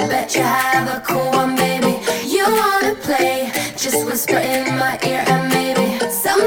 I bet you have a cool one, baby. You wanna play? Just whisper in my ear, and maybe some.